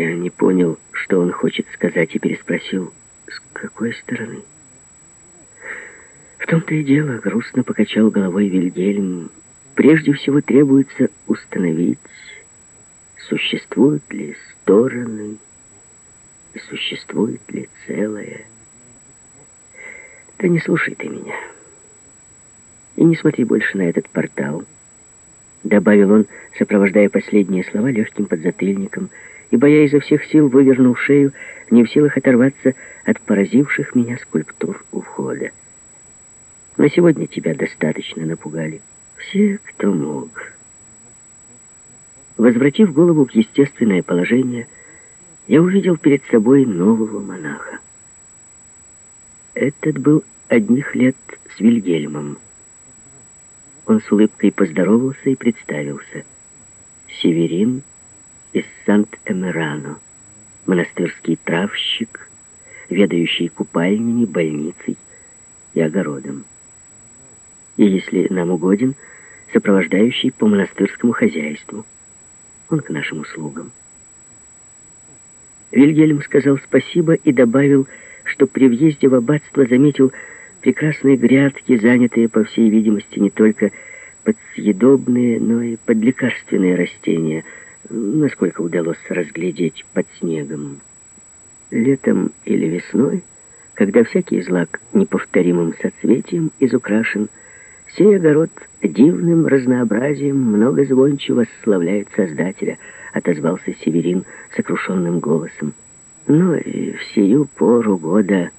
Я не понял, что он хочет сказать, и переспросил, с какой стороны. В том-то и дело, грустно покачал головой Вильгельм. Прежде всего требуется установить, существуют ли стороны и существует ли целое. Да не слушай ты меня. И не смотри больше на этот портал. Добавил он, сопровождая последние слова легким подзатыльником, ибо я изо всех сил вывернул шею, не в силах оторваться от поразивших меня скульптур у входа. На сегодня тебя достаточно напугали. Все, кто мог. Возвратив голову в естественное положение, я увидел перед собой нового монаха. Этот был одних лет с Вильгельмом. Он с улыбкой поздоровался и представился. Северин из Сант-Эмерано, монастырский травщик, ведающий купальнями, больницей и огородом. И, если нам угоден, сопровождающий по монастырскому хозяйству. Он к нашим услугам. Вильгельм сказал спасибо и добавил, что при въезде в аббатство заметил прекрасные грядки, занятые, по всей видимости, не только под съедобные, но и под лекарственные растения, насколько удалось разглядеть под снегом. Летом или весной, когда всякий злак неповторимым соцветием изукрашен, сей огород дивным разнообразием много звонче славляет Создателя, отозвался Северин сокрушенным голосом. Но и в сию пору года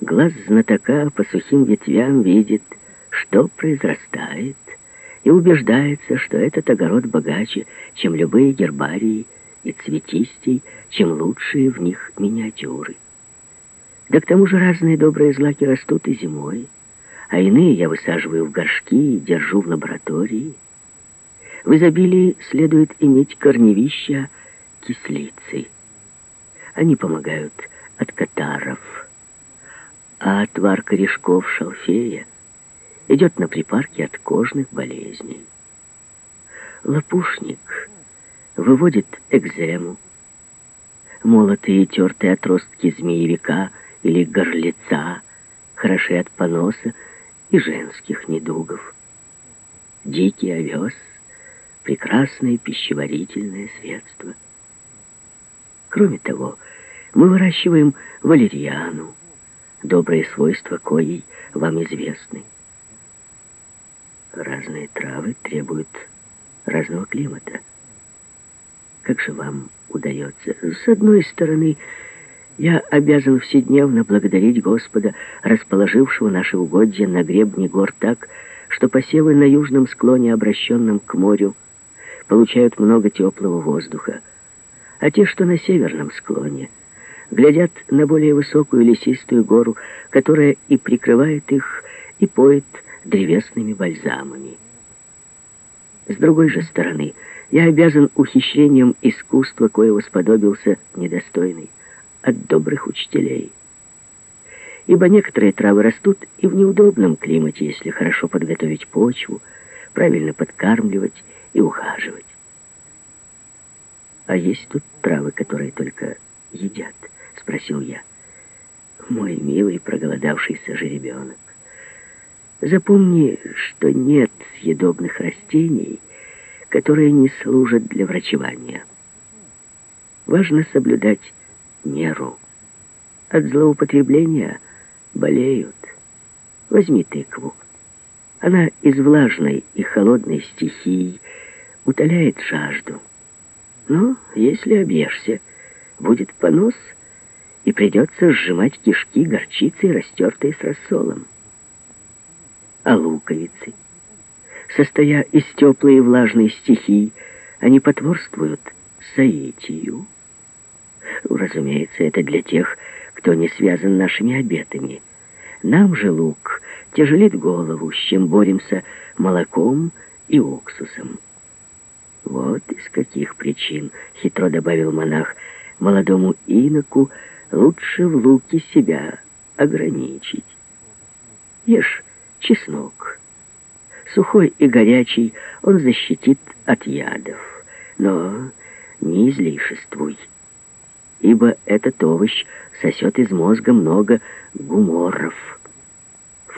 глаз знатока по сухим ветвям видит, что произрастает, и убеждается, что этот огород богаче, чем любые гербарии, и цветистей, чем лучшие в них миниатюры. Да к тому же разные добрые злаки растут и зимой, а иные я высаживаю в горшки и держу в лаборатории. В изобилии следует иметь корневища кислицы. Они помогают от катаров, а отвар корешков шалфея идет на припарки от кожных болезней. Лопушник выводит экзему, молотые и тертые отростки змеевика или горлица хороши от поноса и женских недугов. Дикий овес — прекрасное пищеварительное средство. Кроме того, мы выращиваем валерьяну, добрые свойства коей вам известны. Разные травы требуют разного климата. Как же вам удается? С одной стороны, я обязан вседневно благодарить Господа, расположившего наши угодья на гребне гор так, что посевы на южном склоне, обращенном к морю, получают много теплого воздуха, а те, что на северном склоне, глядят на более высокую лесистую гору, которая и прикрывает их, и поет древесными бальзамами. С другой же стороны, я обязан ухищрением искусства, коего сподобился недостойный, от добрых учителей. Ибо некоторые травы растут и в неудобном климате, если хорошо подготовить почву, правильно подкармливать и ухаживать. «А есть тут травы, которые только едят?» — спросил я. «Мой милый проголодавшийся жеребенок, Запомни, что нет съедобных растений, которые не служат для врачевания. Важно соблюдать меру. От злоупотребления болеют. Возьми тыкву. Она из влажной и холодной стихии утоляет жажду. Но если объешься, будет понос, и придется сжимать кишки горчицей, растертой с рассолом а луковицы. Состоя из теплой и влажной стихий, они потворствуют соитию. Разумеется, это для тех, кто не связан нашими обетами. Нам же лук тяжелит голову, с чем боремся молоком и уксусом. Вот из каких причин, хитро добавил монах, молодому иноку лучше в луке себя ограничить. Ешь чеснок. Сухой и горячий он защитит от ядов, но не излишествуй. ибо этот овощ сосет из мозга много гуморов.